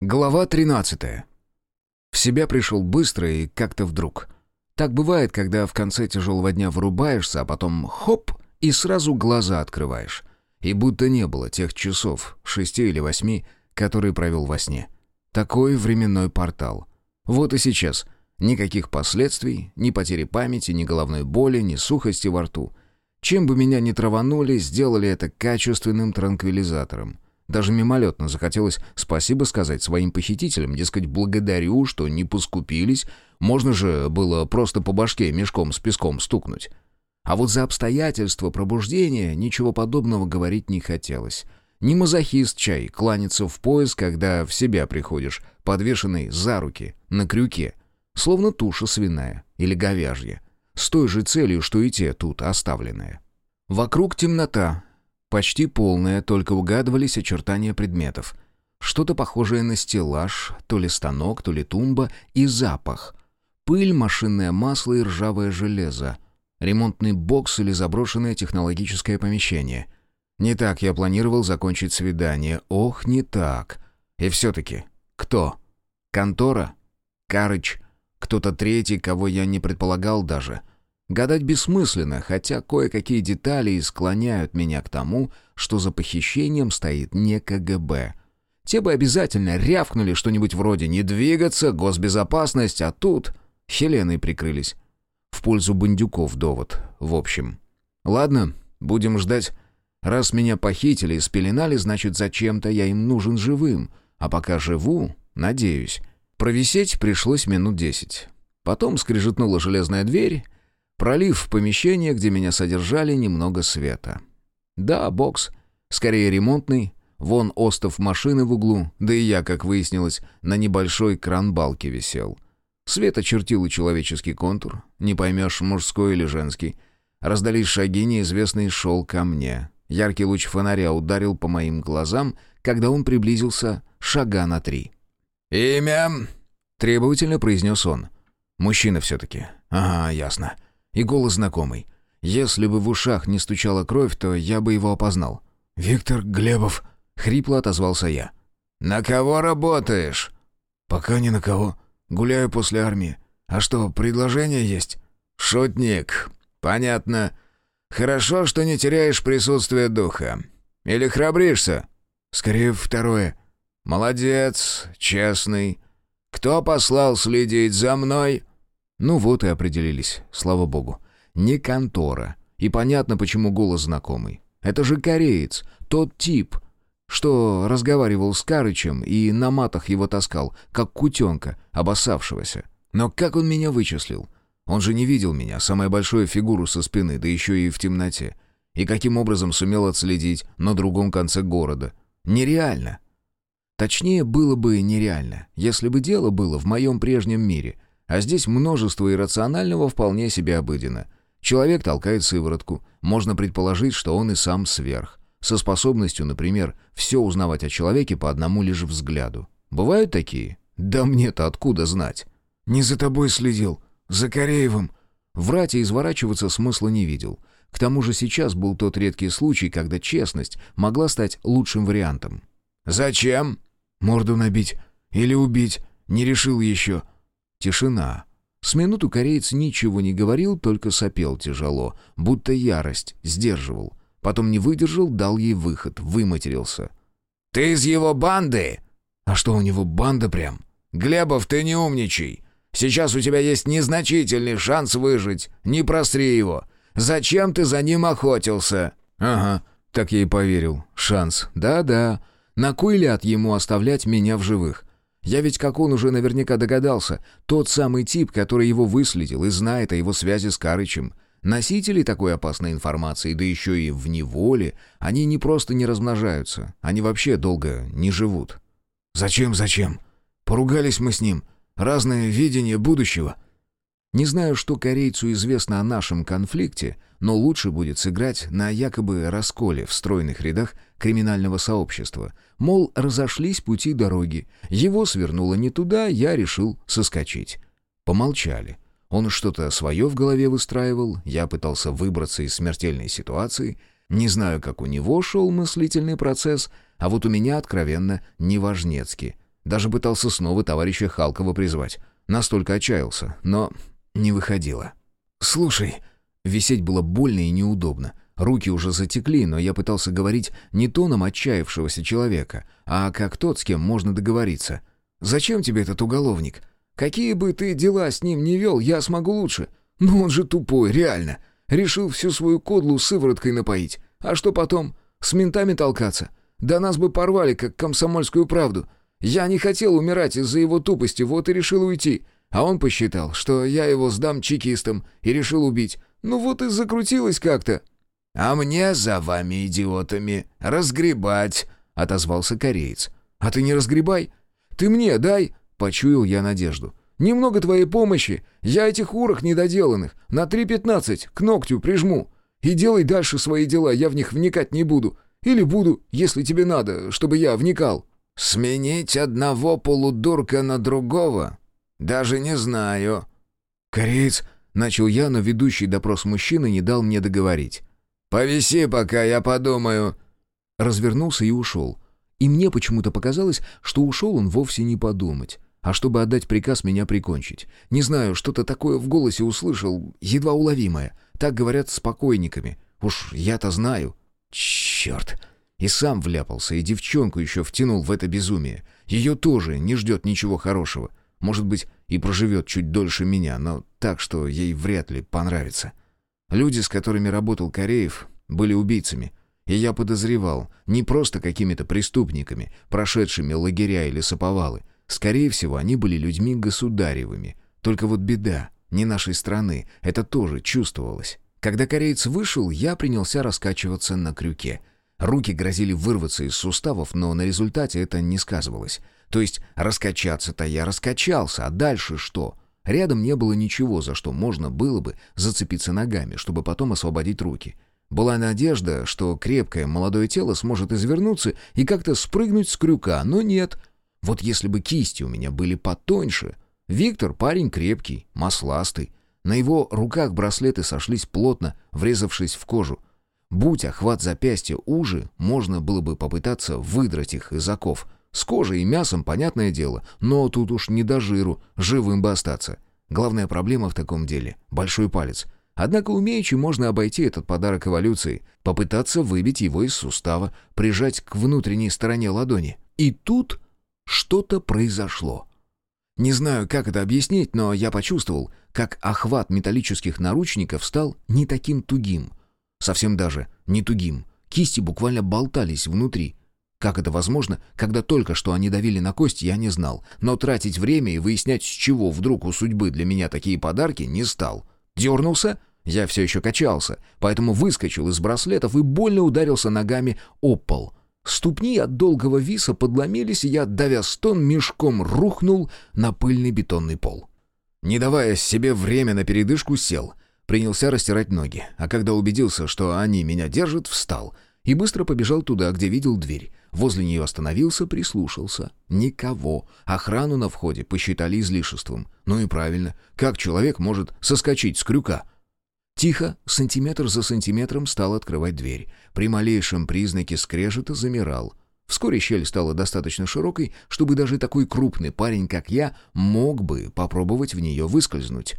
Глава 13. В себя пришел быстро и как-то вдруг. Так бывает, когда в конце тяжелого дня вырубаешься, а потом хоп, и сразу глаза открываешь. И будто не было тех часов, шести или восьми, которые провел во сне. Такой временной портал. Вот и сейчас. Никаких последствий, ни потери памяти, ни головной боли, ни сухости во рту. Чем бы меня ни траванули, сделали это качественным транквилизатором. Даже мимолетно захотелось спасибо сказать своим похитителям, дескать, благодарю, что не поскупились, можно же было просто по башке мешком с песком стукнуть. А вот за обстоятельства пробуждения ничего подобного говорить не хотелось. Не мазохист чай, кланяться в пояс, когда в себя приходишь, подвешенный за руки, на крюке, словно туша свиная или говяжья, с той же целью, что и те тут оставленные. Вокруг темнота, Почти полная, только угадывались очертания предметов. Что-то похожее на стеллаж, то ли станок, то ли тумба, и запах. Пыль, машинное масло и ржавое железо. Ремонтный бокс или заброшенное технологическое помещение. Не так я планировал закончить свидание. Ох, не так. И все-таки, кто? Контора? Карыч? Кто-то третий, кого я не предполагал даже. Гадать бессмысленно, хотя кое-какие детали и склоняют меня к тому, что за похищением стоит не КГБ. Те бы обязательно рявкнули что-нибудь вроде «не двигаться», «госбезопасность», а тут Хеленой прикрылись. В пользу бандюков довод, в общем. Ладно, будем ждать. Раз меня похитили и спеленали, значит, зачем-то я им нужен живым. А пока живу, надеюсь. Провисеть пришлось минут десять. Потом скрежетнула железная дверь, пролив в помещение, где меня содержали, немного света. Да, бокс. Скорее ремонтный. Вон остов машины в углу, да и я, как выяснилось, на небольшой кран-балке висел. Свет очертил и человеческий контур, не поймешь, мужской или женский. Раздались шаги, неизвестный шел ко мне. Яркий луч фонаря ударил по моим глазам, когда он приблизился шага на три. «Имя?» — требовательно произнес он. «Мужчина все-таки. Ага, ясно и голос знакомый. Если бы в ушах не стучала кровь, то я бы его опознал. «Виктор Глебов», — хрипло отозвался я. «На кого работаешь?» «Пока ни на кого. Гуляю после армии. А что, предложение есть?» «Шутник. Понятно. Хорошо, что не теряешь присутствие духа. Или храбришься?» «Скорее второе». «Молодец, честный. Кто послал следить за мной?» Ну вот и определились, слава богу. Не контора. И понятно, почему голос знакомый. Это же кореец, тот тип, что разговаривал с Карычем и на матах его таскал, как кутенка, обоссавшегося. Но как он меня вычислил? Он же не видел меня, самую большую фигуру со спины, да еще и в темноте. И каким образом сумел отследить на другом конце города? Нереально. Точнее, было бы нереально, если бы дело было в моем прежнем мире — а здесь множество иррационального вполне себе обыденно. Человек толкает сыворотку, можно предположить, что он и сам сверх. Со способностью, например, все узнавать о человеке по одному лишь взгляду. Бывают такие? Да мне-то откуда знать? Не за тобой следил, за Кореевым. Врать и изворачиваться смысла не видел. К тому же сейчас был тот редкий случай, когда честность могла стать лучшим вариантом. «Зачем?» «Морду набить. Или убить. Не решил еще. Тишина. С минуту кореец ничего не говорил, только сопел тяжело, будто ярость сдерживал. Потом не выдержал, дал ей выход, выматерился. «Ты из его банды?» «А что, у него банда прям?» «Глебов, ты не умничай. Сейчас у тебя есть незначительный шанс выжить. Не просри его. Зачем ты за ним охотился?» «Ага, так я и поверил. Шанс. Да-да. На кой ляд ему оставлять меня в живых? Я ведь, как он уже наверняка догадался, тот самый тип, который его выследил и знает о его связи с Карычем. Носители такой опасной информации, да еще и в неволе, они не просто не размножаются, они вообще долго не живут. «Зачем, зачем? Поругались мы с ним. Разное видение будущего». Не знаю, что корейцу известно о нашем конфликте, но лучше будет сыграть на якобы расколе в стройных рядах криминального сообщества. Мол, разошлись пути дороги. Его свернуло не туда, я решил соскочить. Помолчали. Он что-то свое в голове выстраивал, я пытался выбраться из смертельной ситуации. Не знаю, как у него шел мыслительный процесс, а вот у меня откровенно неважнецки. Даже пытался снова товарища Халкова призвать. Настолько отчаялся, но не выходило. «Слушай...» Висеть было больно и неудобно. Руки уже затекли, но я пытался говорить не тоном отчаявшегося человека, а как тот, с кем можно договориться. «Зачем тебе этот уголовник? Какие бы ты дела с ним не вел, я смогу лучше. Ну он же тупой, реально. Решил всю свою кодлу сывороткой напоить. А что потом? С ментами толкаться? Да нас бы порвали, как комсомольскую правду. Я не хотел умирать из-за его тупости, вот и решил уйти. А он посчитал, что я его сдам чекистам, и решил убить. Ну вот и закрутилось как-то». «А мне за вами, идиотами, разгребать», — отозвался кореец. «А ты не разгребай. Ты мне дай», — почуял я надежду. «Немного твоей помощи. Я этих урок недоделанных на три пятнадцать к ногтю прижму. И делай дальше свои дела, я в них вникать не буду. Или буду, если тебе надо, чтобы я вникал». «Сменить одного полудурка на другого? Даже не знаю». «Кореец», — начал я, но ведущий допрос мужчины не дал мне договорить. «Повиси пока, я подумаю». Развернулся и ушел. И мне почему-то показалось, что ушел он вовсе не подумать, а чтобы отдать приказ меня прикончить. Не знаю, что-то такое в голосе услышал, едва уловимое. Так говорят с покойниками. Уж я-то знаю. Черт! И сам вляпался, и девчонку еще втянул в это безумие. Ее тоже не ждет ничего хорошего. Может быть, и проживет чуть дольше меня, но так, что ей вряд ли понравится. Люди, с которыми работал Кореев, были убийцами. И я подозревал, не просто какими-то преступниками, прошедшими лагеря или саповалы. Скорее всего, они были людьми государевыми. Только вот беда, не нашей страны, это тоже чувствовалось. Когда кореец вышел, я принялся раскачиваться на крюке. Руки грозили вырваться из суставов, но на результате это не сказывалось. То есть раскачаться-то я раскачался, а дальше что? Рядом не было ничего, за что можно было бы зацепиться ногами, чтобы потом освободить руки. Была надежда, что крепкое молодое тело сможет извернуться и как-то спрыгнуть с крюка, но нет. Вот если бы кисти у меня были потоньше. Виктор парень крепкий, масластый. На его руках браслеты сошлись плотно, врезавшись в кожу. Будь охват запястья уже, можно было бы попытаться выдрать их из оков — с кожей и мясом, понятное дело, но тут уж не до жиру, живым бы остаться. Главная проблема в таком деле — большой палец. Однако умеючи можно обойти этот подарок эволюции, попытаться выбить его из сустава, прижать к внутренней стороне ладони. И тут что-то произошло. Не знаю, как это объяснить, но я почувствовал, как охват металлических наручников стал не таким тугим. Совсем даже не тугим. Кисти буквально болтались внутри. Как это возможно, когда только что они давили на кость, я не знал. Но тратить время и выяснять, с чего вдруг у судьбы для меня такие подарки, не стал. Дернулся? Я все еще качался, поэтому выскочил из браслетов и больно ударился ногами о пол. Ступни от долгого виса подломились, и я, давя стон, мешком рухнул на пыльный бетонный пол. Не давая себе время на передышку, сел. Принялся растирать ноги, а когда убедился, что они меня держат, встал и быстро побежал туда, где видел дверь. Возле нее остановился, прислушался. Никого. Охрану на входе посчитали излишеством. Ну и правильно. Как человек может соскочить с крюка? Тихо, сантиметр за сантиметром стал открывать дверь. При малейшем признаке скрежета замирал. Вскоре щель стала достаточно широкой, чтобы даже такой крупный парень, как я, мог бы попробовать в нее выскользнуть.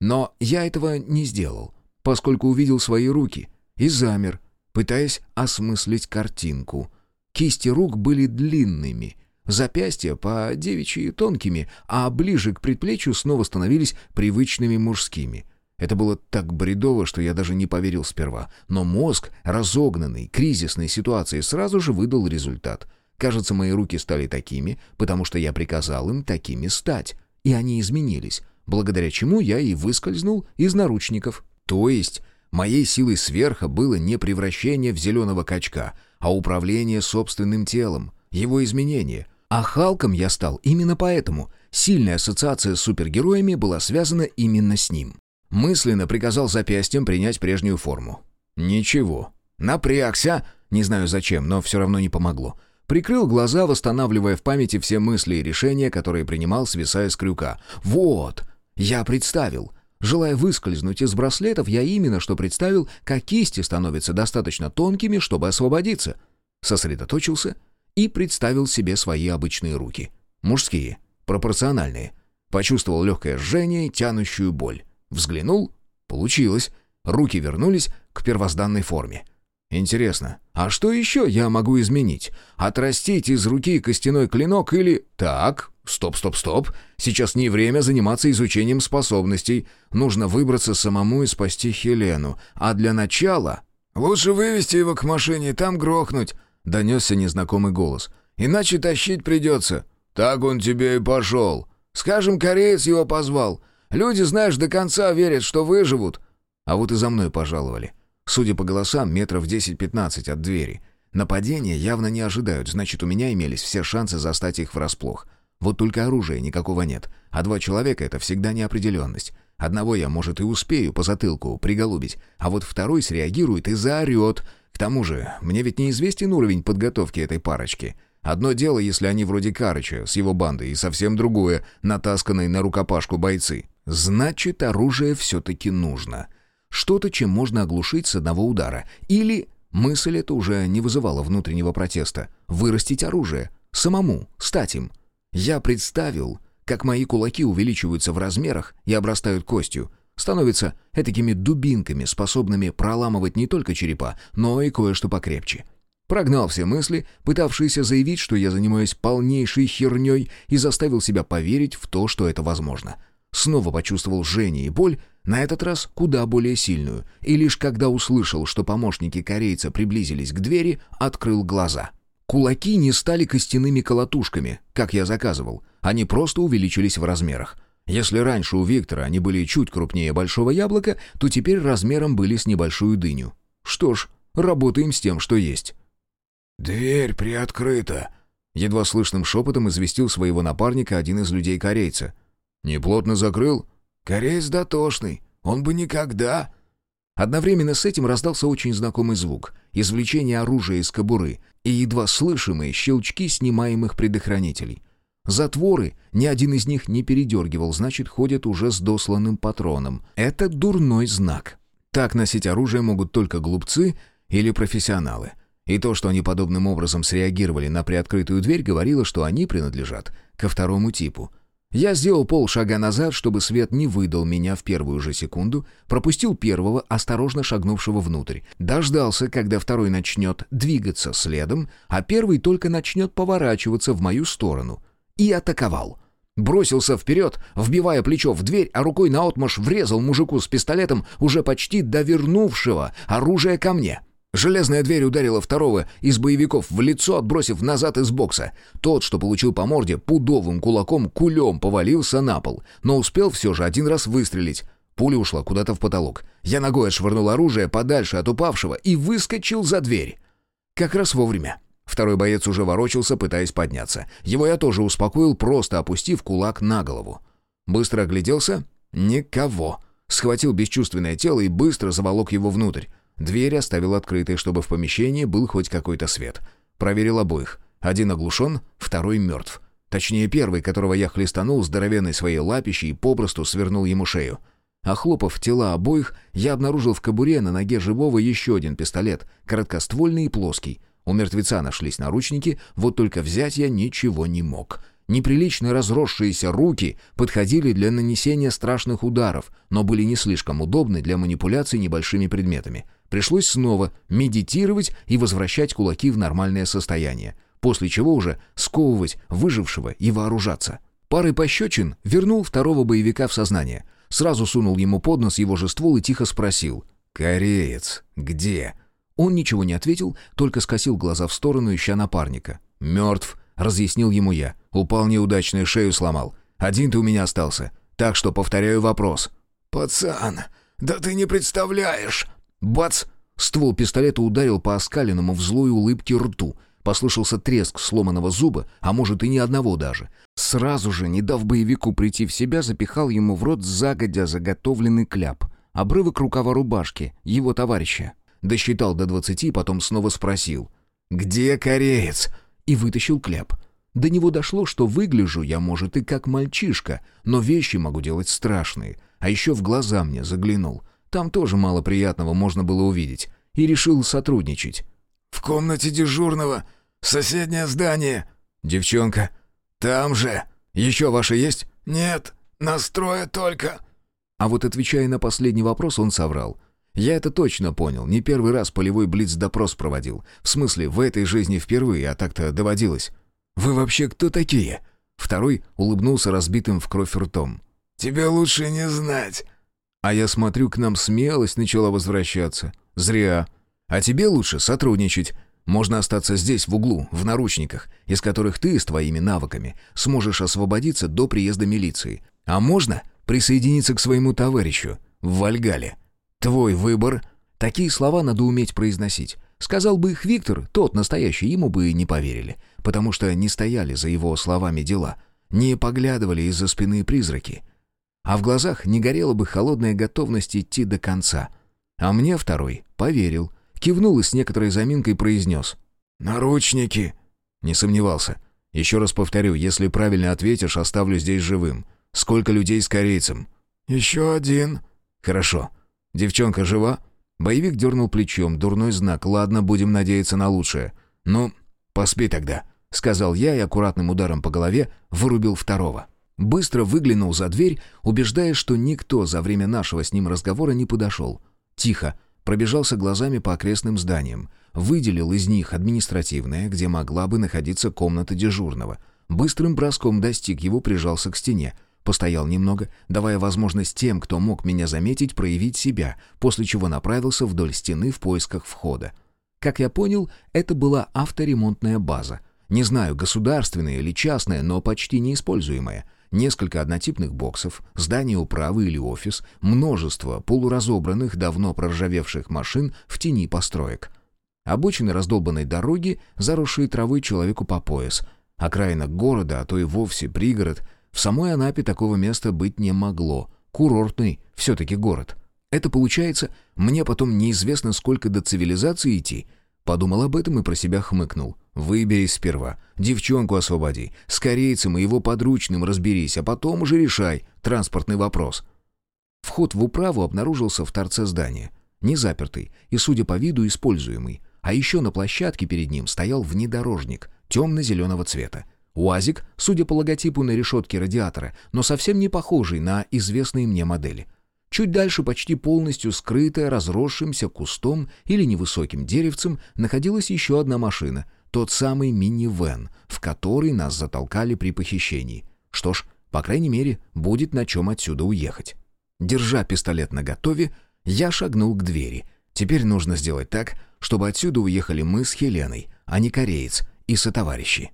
Но я этого не сделал, поскольку увидел свои руки и замер, пытаясь осмыслить картинку — Кисти рук были длинными, запястья по девичьи тонкими, а ближе к предплечью снова становились привычными мужскими. Это было так бредово, что я даже не поверил сперва. Но мозг, разогнанный кризисной ситуацией, сразу же выдал результат. Кажется, мои руки стали такими, потому что я приказал им такими стать. И они изменились, благодаря чему я и выскользнул из наручников. То есть моей силой сверха было не превращение в зеленого качка — а управление собственным телом, его изменение. А Халком я стал именно поэтому. Сильная ассоциация с супергероями была связана именно с ним. Мысленно приказал запястьем принять прежнюю форму. Ничего. Напрягся, не знаю зачем, но все равно не помогло. Прикрыл глаза, восстанавливая в памяти все мысли и решения, которые принимал, свисая с крюка. Вот! Я представил. Желая выскользнуть из браслетов, я именно что представил, как кисти становятся достаточно тонкими, чтобы освободиться. Сосредоточился и представил себе свои обычные руки. Мужские, пропорциональные. Почувствовал легкое жжение тянущую боль. Взглянул — получилось. Руки вернулись к первозданной форме. Интересно, а что еще я могу изменить? Отрастить из руки костяной клинок или... Так, стоп, стоп, стоп. Сейчас не время заниматься изучением способностей. Нужно выбраться самому и спасти Хелену. А для начала... «Лучше вывести его к машине, там грохнуть», — донесся незнакомый голос. «Иначе тащить придется». «Так он тебе и пошел. Скажем, кореец его позвал. Люди, знаешь, до конца верят, что выживут». А вот и за мной пожаловали. Судя по голосам, метров 10-15 от двери. Нападения явно не ожидают, значит, у меня имелись все шансы застать их врасплох. Вот только оружия никакого нет, а два человека — это всегда неопределенность. Одного я, может, и успею по затылку приголубить, а вот второй среагирует и заорет. К тому же, мне ведь неизвестен уровень подготовки этой парочки. Одно дело, если они вроде Карыча с его бандой, и совсем другое — натасканные на рукопашку бойцы. Значит, оружие все-таки нужно. Что-то, чем можно оглушить с одного удара. Или, мысль эта уже не вызывала внутреннего протеста, вырастить оружие. Самому, стать им. Я представил, как мои кулаки увеличиваются в размерах и обрастают костью, становятся этакими дубинками, способными проламывать не только черепа, но и кое-что покрепче. Прогнал все мысли, пытавшиеся заявить, что я занимаюсь полнейшей херней, и заставил себя поверить в то, что это возможно. Снова почувствовал жжение и боль, на этот раз куда более сильную, и лишь когда услышал, что помощники корейца приблизились к двери, открыл глаза. Кулаки не стали костяными колотушками, как я заказывал, они просто увеличились в размерах. Если раньше у Виктора они были чуть крупнее большого яблока, то теперь размером были с небольшую дыню. Что ж, работаем с тем, что есть. «Дверь приоткрыта», — едва слышным шепотом известил своего напарника один из людей-корейца. «Неплотно закрыл?» «Кореец дотошный, он бы никогда...» Одновременно с этим раздался очень знакомый звук — извлечение оружия из кобуры и едва слышимые щелчки снимаемых предохранителей. Затворы, ни один из них не передергивал, значит, ходят уже с досланным патроном. Это дурной знак. Так носить оружие могут только глупцы или профессионалы. И то, что они подобным образом среагировали на приоткрытую дверь, говорило, что они принадлежат ко второму типу. Я сделал полшага назад, чтобы свет не выдал меня в первую же секунду, пропустил первого, осторожно шагнувшего внутрь, дождался, когда второй начнет двигаться следом, а первый только начнет поворачиваться в мою сторону, и атаковал. Бросился вперед, вбивая плечо в дверь, а рукой наотмашь врезал мужику с пистолетом, уже почти довернувшего оружие ко мне — Железная дверь ударила второго из боевиков в лицо, отбросив назад из бокса. Тот, что получил по морде, пудовым кулаком кулем повалился на пол, но успел все же один раз выстрелить. Пуля ушла куда-то в потолок. Я ногой отшвырнул оружие подальше от упавшего и выскочил за дверь. Как раз вовремя. Второй боец уже ворочался, пытаясь подняться. Его я тоже успокоил, просто опустив кулак на голову. Быстро огляделся. Никого. Схватил бесчувственное тело и быстро заволок его внутрь. Дверь оставил открытой, чтобы в помещении был хоть какой-то свет. Проверил обоих. Один оглушен, второй мертв. Точнее, первый, которого я хлестанул здоровенной своей лапищей и попросту свернул ему шею. Охлопав тела обоих, я обнаружил в кобуре на ноге живого еще один пистолет, короткоствольный и плоский. У мертвеца нашлись наручники, вот только взять я ничего не мог. Неприлично разросшиеся руки подходили для нанесения страшных ударов, но были не слишком удобны для манипуляций небольшими предметами. Пришлось снова медитировать и возвращать кулаки в нормальное состояние, после чего уже сковывать выжившего и вооружаться. Парой пощечин вернул второго боевика в сознание. Сразу сунул ему под нос его же ствол и тихо спросил «Кореец, где?» Он ничего не ответил, только скосил глаза в сторону, ища напарника. «Мертв», — разъяснил ему я. «Упал неудачно шею сломал. Один ты у меня остался. Так что повторяю вопрос». «Пацан, да ты не представляешь!» Бац! Ствол пистолета ударил по оскаленному в злой улыбке рту. Послышался треск сломанного зуба, а может и ни одного даже. Сразу же, не дав боевику прийти в себя, запихал ему в рот загодя заготовленный кляп. Обрывок рукава рубашки, его товарища. Досчитал до двадцати, потом снова спросил. «Где кореец?» И вытащил кляп. До него дошло, что выгляжу я, может, и как мальчишка, но вещи могу делать страшные. А еще в глаза мне заглянул. Там тоже мало приятного можно было увидеть. И решил сотрудничать. «В комнате дежурного. Соседнее здание». «Девчонка». «Там же. Еще ваши есть?» «Нет, настроя только». А вот отвечая на последний вопрос, он соврал. Я это точно понял. Не первый раз полевой блиц-допрос проводил. В смысле, в этой жизни впервые, а так-то доводилось. «Вы вообще кто такие?» Второй улыбнулся разбитым в кровь ртом. «Тебе лучше не знать». А я смотрю, к нам смелость начала возвращаться. Зря. А тебе лучше сотрудничать. Можно остаться здесь, в углу, в наручниках, из которых ты с твоими навыками сможешь освободиться до приезда милиции. А можно присоединиться к своему товарищу в Вальгале. Твой выбор. Такие слова надо уметь произносить. Сказал бы их Виктор, тот настоящий, ему бы и не поверили, потому что не стояли за его словами дела, не поглядывали из-за спины призраки. А в глазах не горела бы холодная готовность идти до конца. А мне второй поверил, кивнул и с некоторой заминкой произнес. «Наручники!» Не сомневался. Еще раз повторю, если правильно ответишь, оставлю здесь живым. Сколько людей с корейцем? «Еще один». «Хорошо. Девчонка жива?» Боевик дернул плечом, дурной знак. «Ладно, будем надеяться на лучшее. Ну, поспи тогда», — сказал я и аккуратным ударом по голове вырубил второго. Быстро выглянул за дверь, убеждаясь, что никто за время нашего с ним разговора не подошел. Тихо, пробежался глазами по окрестным зданиям, выделил из них административное, где могла бы находиться комната дежурного. Быстрым броском достиг его, прижался к стене — Постоял немного, давая возможность тем, кто мог меня заметить, проявить себя, после чего направился вдоль стены в поисках входа. Как я понял, это была авторемонтная база. Не знаю, государственная или частная, но почти неиспользуемая. Несколько однотипных боксов, здание управы или офис, множество полуразобранных, давно проржавевших машин в тени построек. Обочины раздолбанной дороги, заросшие травой человеку по пояс. Окраина города, а то и вовсе пригород — в самой Анапе такого места быть не могло. Курортный все-таки город. Это получается, мне потом неизвестно, сколько до цивилизации идти. Подумал об этом и про себя хмыкнул. Выбей сперва. Девчонку освободи. С корейцем и его подручным разберись, а потом уже решай транспортный вопрос. Вход в управу обнаружился в торце здания. Не запертый и, судя по виду, используемый. А еще на площадке перед ним стоял внедорожник темно-зеленого цвета. УАЗик, судя по логотипу на решетке радиатора, но совсем не похожий на известные мне модели. Чуть дальше, почти полностью скрытая разросшимся кустом или невысоким деревцем, находилась еще одна машина, тот самый мини-вен, в который нас затолкали при похищении. Что ж, по крайней мере, будет на чем отсюда уехать. Держа пистолет наготове, я шагнул к двери. Теперь нужно сделать так, чтобы отсюда уехали мы с Хеленой, а не кореец и сотоварищи.